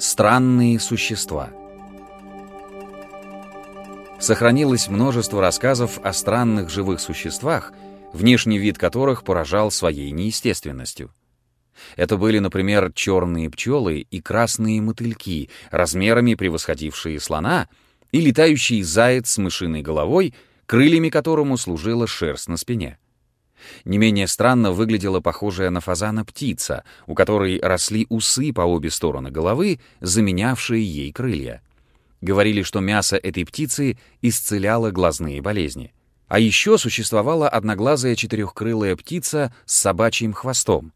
Странные существа. Сохранилось множество рассказов о странных живых существах, внешний вид которых поражал своей неестественностью. Это были, например, черные пчелы и красные мотыльки, размерами превосходившие слона, и летающий заяц с мышиной головой, крыльями которому служила шерсть на спине. Не менее странно выглядела похожая на фазана птица, у которой росли усы по обе стороны головы, заменявшие ей крылья. Говорили, что мясо этой птицы исцеляло глазные болезни. А еще существовала одноглазая четырехкрылая птица с собачьим хвостом.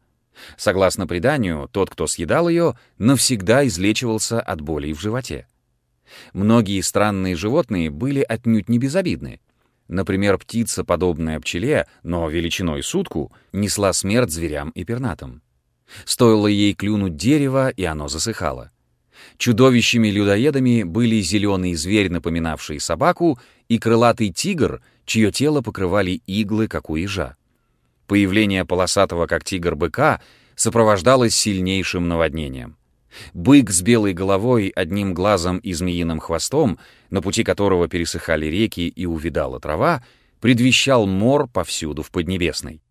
Согласно преданию, тот, кто съедал ее, навсегда излечивался от болей в животе. Многие странные животные были отнюдь не безобидны. Например, птица, подобная пчеле, но величиной сутку, несла смерть зверям и пернатым. Стоило ей клюнуть дерево, и оно засыхало. Чудовищами-людоедами были зеленый зверь, напоминавший собаку, и крылатый тигр, чье тело покрывали иглы, как у ежа. Появление полосатого, как тигр, быка сопровождалось сильнейшим наводнением. Бык с белой головой, одним глазом и змеиным хвостом, на пути которого пересыхали реки и увидала трава, предвещал мор повсюду в Поднебесной.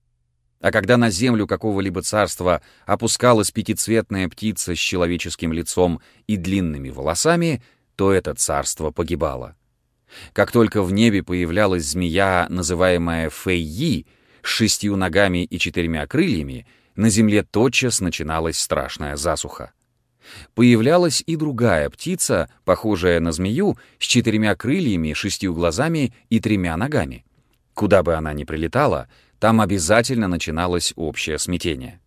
А когда на землю какого-либо царства опускалась пятицветная птица с человеческим лицом и длинными волосами, то это царство погибало. Как только в небе появлялась змея, называемая Фэйи, с шестью ногами и четырьмя крыльями, на земле тотчас начиналась страшная засуха. Появлялась и другая птица, похожая на змею, с четырьмя крыльями, шестью глазами и тремя ногами. Куда бы она ни прилетала, там обязательно начиналось общее смятение.